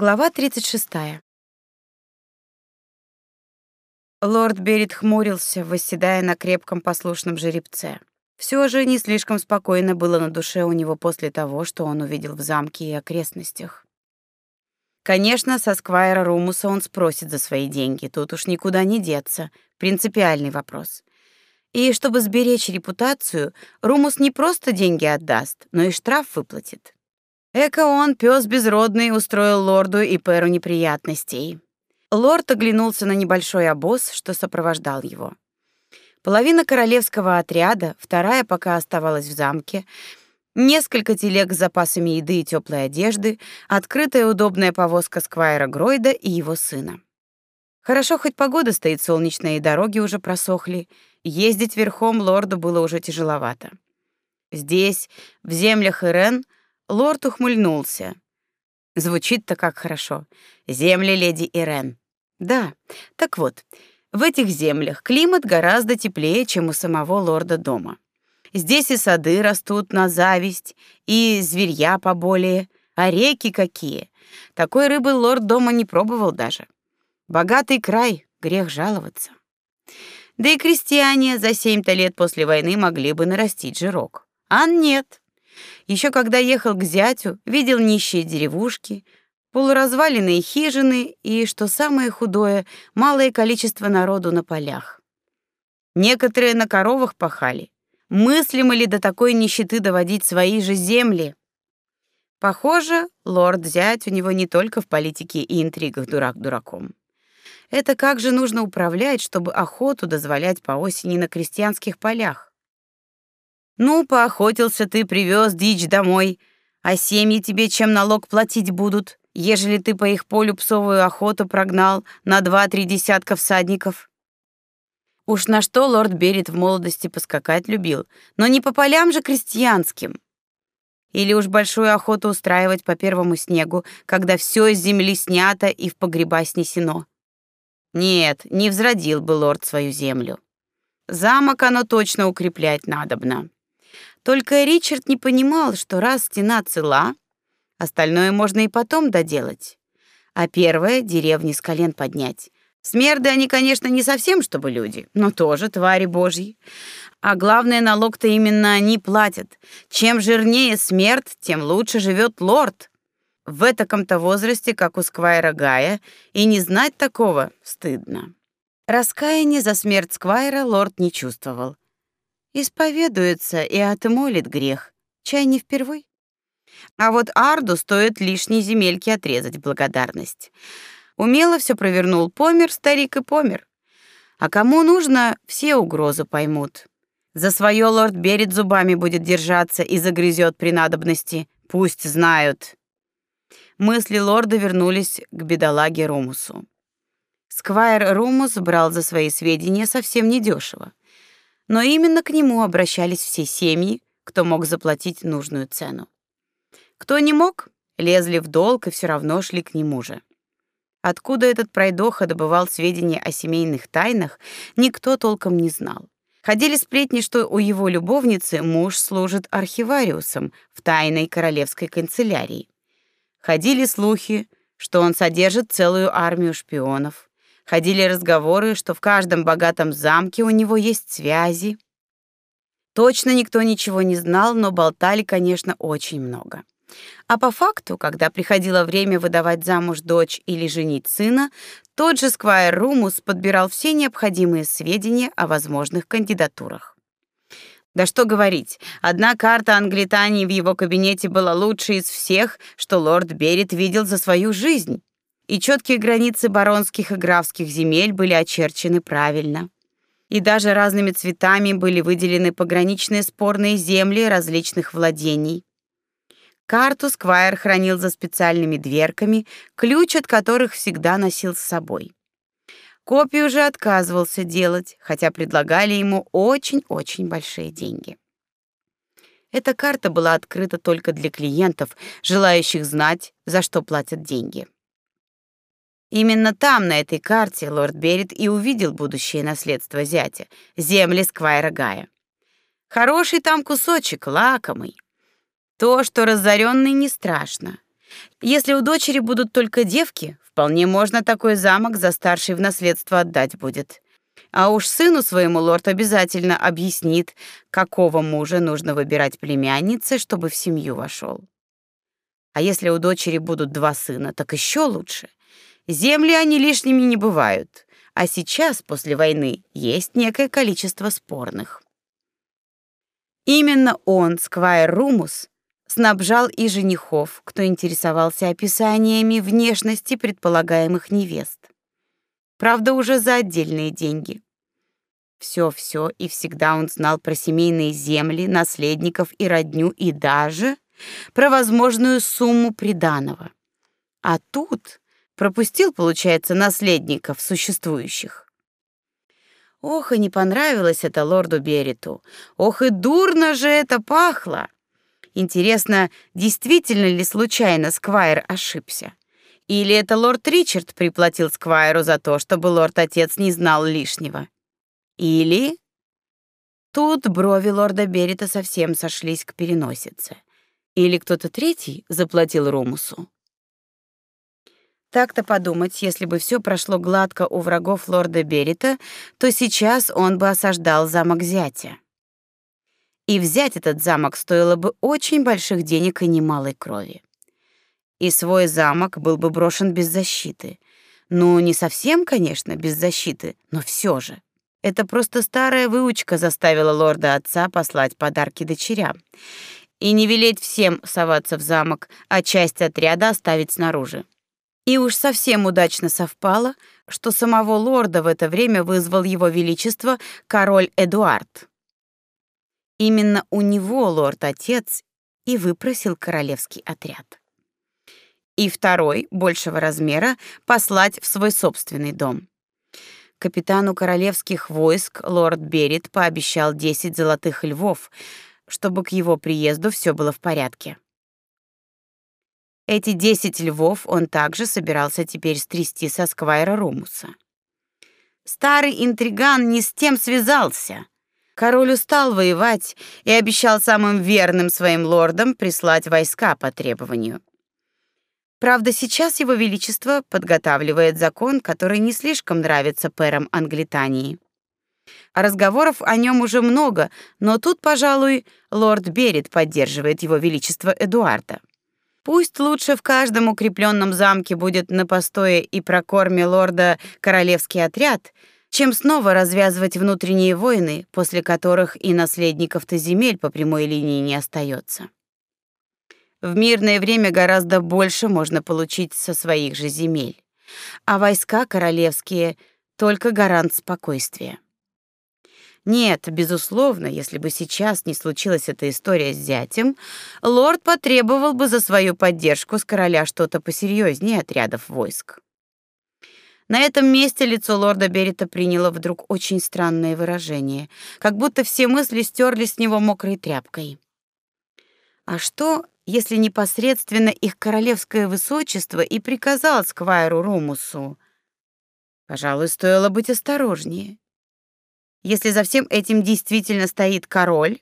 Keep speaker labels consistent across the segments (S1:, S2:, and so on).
S1: Глава 36. Лорд Берет хмурился, восседая на крепком послушном жеребце. Все же не слишком спокойно было на душе у него после того, что он увидел в замке и окрестностях. Конечно, со Сквайра Румуса он спросит за свои деньги, тут уж никуда не деться, принципиальный вопрос. И чтобы сберечь репутацию, Румус не просто деньги отдаст, но и штраф выплатит. Эко он, пес безродный, устроил лорду и Перу неприятностей. Лорд оглянулся на небольшой обоз, что сопровождал его. Половина королевского отряда, вторая пока оставалась в замке, несколько телег с запасами еды и теплой одежды, открытая удобная повозка Сквайра Гройда и его сына. Хорошо, хоть погода стоит солнечная, и дороги уже просохли. Ездить верхом лорду было уже тяжеловато. Здесь, в землях Ирен, Лорд ухмыльнулся. Звучит-то как хорошо. Земли леди Ирен. Да. Так вот, в этих землях климат гораздо теплее, чем у самого лорда дома. Здесь и сады растут на зависть, и зверья поболее, а реки какие. Такой рыбы лорд дома не пробовал даже. Богатый край, грех жаловаться. Да и крестьяне за семь-то лет после войны могли бы нарастить жирок. А нет. Еще когда ехал к зятю, видел нищие деревушки, полуразваленные хижины и, что самое худое, малое количество народу на полях. Некоторые на коровах пахали. Мыслимо ли до такой нищеты доводить свои же земли? Похоже, лорд-зять у него не только в политике и интригах дурак дураком. Это как же нужно управлять, чтобы охоту дозволять по осени на крестьянских полях? Ну, поохотился ты, привез дичь домой, а семьи тебе чем налог платить будут, ежели ты по их полю псовую охоту прогнал на два-три десятка всадников? Уж на что лорд Берет в молодости поскакать любил, но не по полям же крестьянским. Или уж большую охоту устраивать по первому снегу, когда все из земли снято и в погреба снесено. Нет, не взродил бы лорд свою землю. Замок оно точно укреплять надобно. Только Ричард не понимал, что раз стена цела, остальное можно и потом доделать. А первое — деревни с колен поднять. Смерды они, конечно, не совсем чтобы люди, но тоже твари божьи. А главное, налог-то именно они платят. Чем жирнее смерть, тем лучше живет лорд. В таком-то возрасте, как у Сквайра Гая, и не знать такого стыдно. Раскаяния за смерть Сквайра лорд не чувствовал. Исповедуется и отмолит грех. Чай не впервой. А вот Арду стоит лишней земельки отрезать благодарность. Умело все провернул помер, старик и помер. А кому нужно, все угрозы поймут. За свое лорд Берет зубами будет держаться и загрызет при надобности. Пусть знают. Мысли лорда вернулись к бедолаге Румусу. Сквайр Румус брал за свои сведения совсем недешево но именно к нему обращались все семьи, кто мог заплатить нужную цену. Кто не мог, лезли в долг и все равно шли к нему же. Откуда этот пройдоха добывал сведения о семейных тайнах, никто толком не знал. Ходили сплетни, что у его любовницы муж служит архивариусом в тайной королевской канцелярии. Ходили слухи, что он содержит целую армию шпионов. Ходили разговоры, что в каждом богатом замке у него есть связи. Точно никто ничего не знал, но болтали, конечно, очень много. А по факту, когда приходило время выдавать замуж дочь или женить сына, тот же Сквайр Румус подбирал все необходимые сведения о возможных кандидатурах. Да что говорить, одна карта Англитании в его кабинете была лучшей из всех, что лорд Берет видел за свою жизнь и четкие границы баронских и графских земель были очерчены правильно. И даже разными цветами были выделены пограничные спорные земли различных владений. Карту Сквайр хранил за специальными дверками, ключ от которых всегда носил с собой. Копию же отказывался делать, хотя предлагали ему очень-очень большие деньги. Эта карта была открыта только для клиентов, желающих знать, за что платят деньги. Именно там, на этой карте, лорд Берет и увидел будущее наследство зятя — земли Сквайра Гая. Хороший там кусочек, лакомый. То, что разоренный, не страшно. Если у дочери будут только девки, вполне можно такой замок за старшей в наследство отдать будет. А уж сыну своему лорд обязательно объяснит, какого мужа нужно выбирать племяннице, чтобы в семью вошел. А если у дочери будут два сына, так еще лучше. Земли они лишними не бывают, а сейчас, после войны, есть некое количество спорных. Именно он, Сквайр Румус, снабжал и женихов, кто интересовался описаниями внешности предполагаемых невест. Правда, уже за отдельные деньги. Все-все и всегда он знал про семейные земли, наследников и родню, и даже про возможную сумму приданого. А тут пропустил, получается, наследников существующих. Ох, и не понравилось это лорду Бериту. Ох, и дурно же это пахло. Интересно, действительно ли случайно Сквайр ошибся? Или это лорд Ричард приплатил Сквайру за то, чтобы лорд-отец не знал лишнего? Или... Тут брови лорда Берита совсем сошлись к переносице. Или кто-то третий заплатил Румусу? Так-то подумать, если бы все прошло гладко у врагов лорда Берита, то сейчас он бы осаждал замок зятя. И взять этот замок стоило бы очень больших денег и немалой крови. И свой замок был бы брошен без защиты. Ну, не совсем, конечно, без защиты, но все же. Это просто старая выучка заставила лорда отца послать подарки дочерям и не велеть всем соваться в замок, а часть отряда оставить снаружи. И уж совсем удачно совпало, что самого лорда в это время вызвал его величество король Эдуард. Именно у него лорд-отец и выпросил королевский отряд. И второй, большего размера, послать в свой собственный дом. Капитану королевских войск лорд Берет пообещал 10 золотых львов, чтобы к его приезду все было в порядке. Эти десять львов он также собирался теперь стрясти со Сквайра Румуса. Старый интриган не с тем связался. Король устал воевать и обещал самым верным своим лордам прислать войска по требованию. Правда, сейчас его величество подготавливает закон, который не слишком нравится пэрам Англитании. Разговоров о нем уже много, но тут, пожалуй, лорд Берет поддерживает его величество Эдуарда. Пусть лучше в каждом укрепленном замке будет на постое и прокорме лорда королевский отряд, чем снова развязывать внутренние войны, после которых и наследников-то земель по прямой линии не остается. В мирное время гораздо больше можно получить со своих же земель, а войска королевские только гарант спокойствия. Нет, безусловно, если бы сейчас не случилась эта история с зятем, лорд потребовал бы за свою поддержку с короля что-то посерьезнее отрядов войск. На этом месте лицо лорда Берита приняло вдруг очень странное выражение, как будто все мысли стерли с него мокрой тряпкой. А что, если непосредственно их королевское высочество и приказал сквайру Румусу? Пожалуй, стоило быть осторожнее если за всем этим действительно стоит король?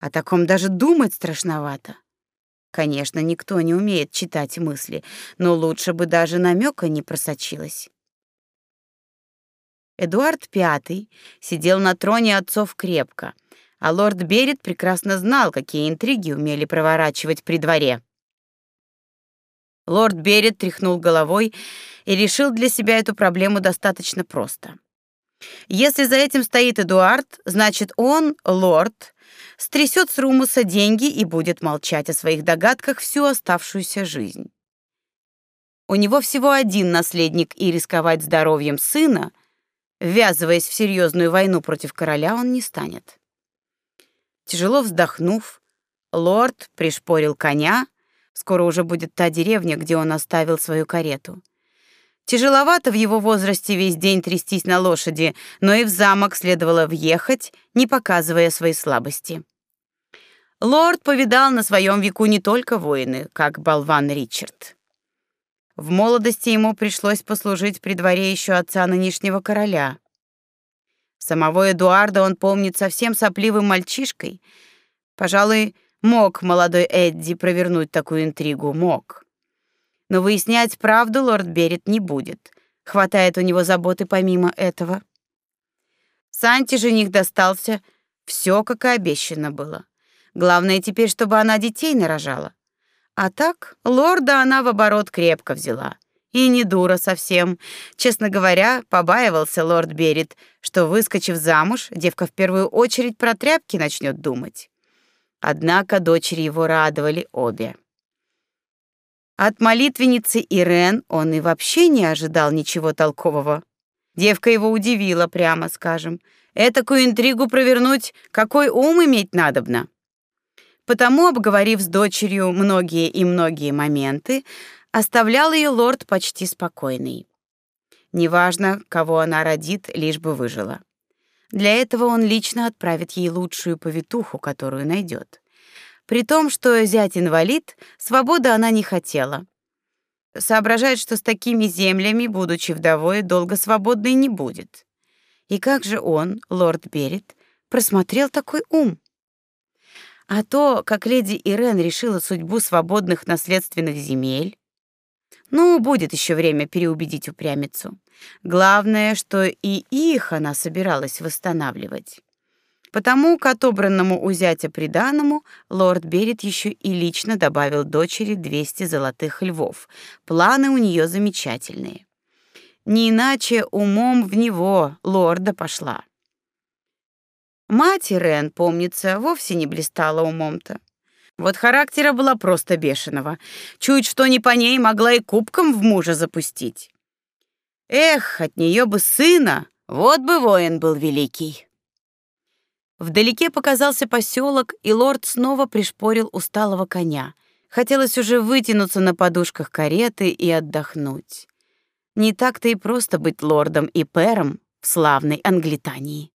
S1: О таком даже думать страшновато. Конечно, никто не умеет читать мысли, но лучше бы даже намека не просочилось. Эдуард V сидел на троне отцов крепко, а лорд Берет прекрасно знал, какие интриги умели проворачивать при дворе. Лорд Берет тряхнул головой и решил для себя эту проблему достаточно просто. Если за этим стоит Эдуард, значит он, лорд, стрясет с Румуса деньги и будет молчать о своих догадках всю оставшуюся жизнь. У него всего один наследник, и рисковать здоровьем сына, ввязываясь в серьезную войну против короля, он не станет. Тяжело вздохнув, лорд пришпорил коня, скоро уже будет та деревня, где он оставил свою карету. Тяжеловато в его возрасте весь день трястись на лошади, но и в замок следовало въехать, не показывая своей слабости. Лорд повидал на своем веку не только войны, как болван Ричард. В молодости ему пришлось послужить при дворе еще отца нынешнего короля. Самого Эдуарда он помнит совсем сопливым мальчишкой. Пожалуй, Мог молодой Эдди провернуть такую интригу, мог. Но выяснять правду лорд Берет не будет. Хватает у него заботы помимо этого. Санти жених достался все, как и обещано было. Главное теперь, чтобы она детей нарожала. А так, лорда она в оборот крепко взяла. И не дура совсем. Честно говоря, побаивался лорд Берет, что выскочив замуж, девка в первую очередь про тряпки начнет думать. Однако дочери его радовали обе. От молитвенницы Ирен он и вообще не ожидал ничего толкового. Девка его удивила, прямо скажем. Этакую интригу провернуть, какой ум иметь надобно. Потому, обговорив с дочерью многие и многие моменты, оставлял ее лорд почти спокойный. Неважно, кого она родит, лишь бы выжила. Для этого он лично отправит ей лучшую повитуху, которую найдет. При том, что зять инвалид, свободы она не хотела. Соображает, что с такими землями, будучи вдовой, долго свободной не будет. И как же он, лорд Берет, просмотрел такой ум? А то, как леди Ирен решила судьбу свободных наследственных земель, ну, будет еще время переубедить упрямицу. Главное, что и их она собиралась восстанавливать. Потому к отобранному у зятя приданому лорд Берет еще и лично добавил дочери 200 золотых львов. Планы у нее замечательные. Не иначе умом в него лорда пошла. Мать Ирен, помнится, вовсе не блистала умом-то. Вот характера была просто бешеного. Чуть что не по ней могла и кубком в мужа запустить. Эх, от нее бы сына, вот бы воин был великий. Вдалеке показался поселок, и лорд снова пришпорил усталого коня. Хотелось уже вытянуться на подушках кареты и отдохнуть. Не так-то и просто быть лордом и пером в славной Англитании.